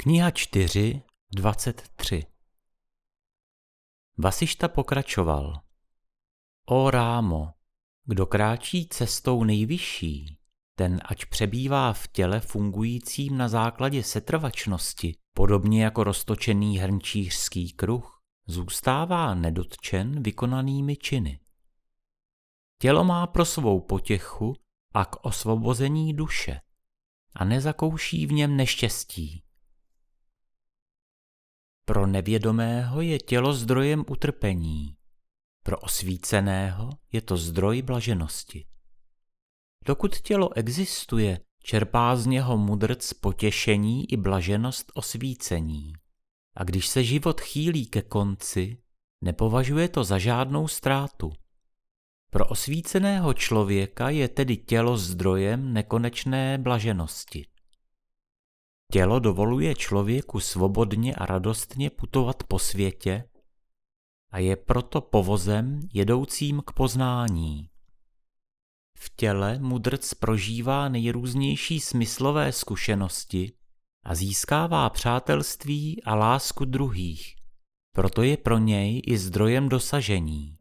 Kniha 4, 23 Vasišta pokračoval. O Rámo, kdo kráčí cestou nejvyšší, ten ať přebývá v těle fungujícím na základě setrvačnosti, podobně jako roztočený hrnčířský kruh, zůstává nedotčen vykonanými činy. Tělo má pro svou potěchu a k osvobození duše a nezakouší v něm neštěstí. Pro nevědomého je tělo zdrojem utrpení, pro osvíceného je to zdroj blaženosti. Dokud tělo existuje, čerpá z něho mudrc potěšení i blaženost osvícení. A když se život chýlí ke konci, nepovažuje to za žádnou ztrátu. Pro osvíceného člověka je tedy tělo zdrojem nekonečné blaženosti. Tělo dovoluje člověku svobodně a radostně putovat po světě a je proto povozem jedoucím k poznání. V těle mudrc prožívá nejrůznější smyslové zkušenosti a získává přátelství a lásku druhých, proto je pro něj i zdrojem dosažení.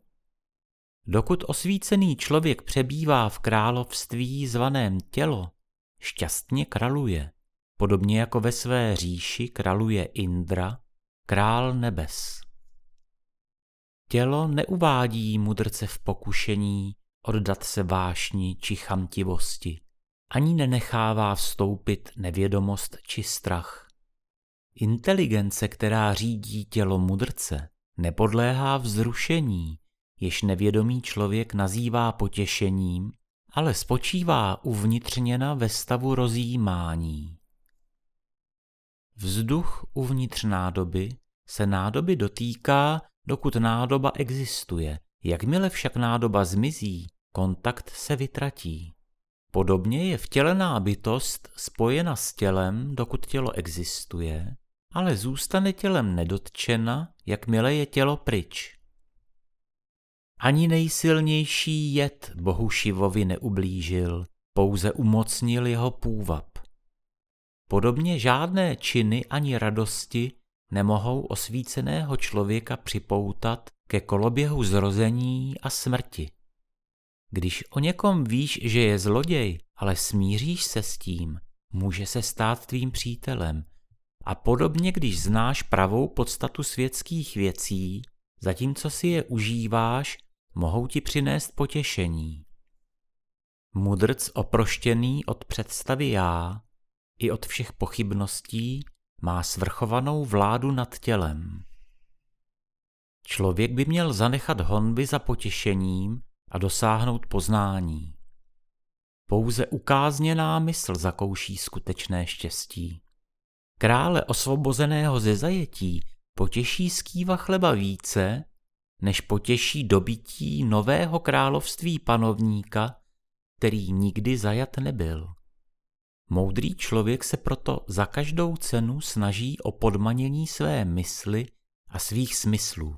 Dokud osvícený člověk přebývá v království zvaném tělo, šťastně kraluje, podobně jako ve své říši kraluje Indra, král nebes. Tělo neuvádí mudrce v pokušení oddat se vášni či chamtivosti, ani nenechává vstoupit nevědomost či strach. Inteligence, která řídí tělo mudrce, nepodléhá vzrušení, jež nevědomý člověk nazývá potěšením, ale spočívá uvnitřněna ve stavu rozjímání. Vzduch uvnitř nádoby se nádoby dotýká, dokud nádoba existuje. Jakmile však nádoba zmizí, kontakt se vytratí. Podobně je vtělená bytost spojena s tělem, dokud tělo existuje, ale zůstane tělem nedotčena, jakmile je tělo pryč. Ani nejsilnější jed bohu Šivovi neublížil, pouze umocnil jeho půvab. Podobně žádné činy ani radosti nemohou osvíceného člověka připoutat ke koloběhu zrození a smrti. Když o někom víš, že je zloděj, ale smíříš se s tím, může se stát tvým přítelem. A podobně, když znáš pravou podstatu světských věcí, zatímco si je užíváš, mohou ti přinést potěšení. Mudrc oproštěný od představy já i od všech pochybností má svrchovanou vládu nad tělem. Člověk by měl zanechat honby za potěšením a dosáhnout poznání. Pouze ukázněná mysl zakouší skutečné štěstí. Krále osvobozeného ze zajetí potěší skýva chleba více, než potěší dobití nového království panovníka, který nikdy zajat nebyl. Moudrý člověk se proto za každou cenu snaží o podmanění své mysli a svých smyslů.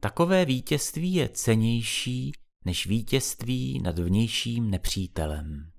Takové vítězství je cenější než vítězství nad vnějším nepřítelem.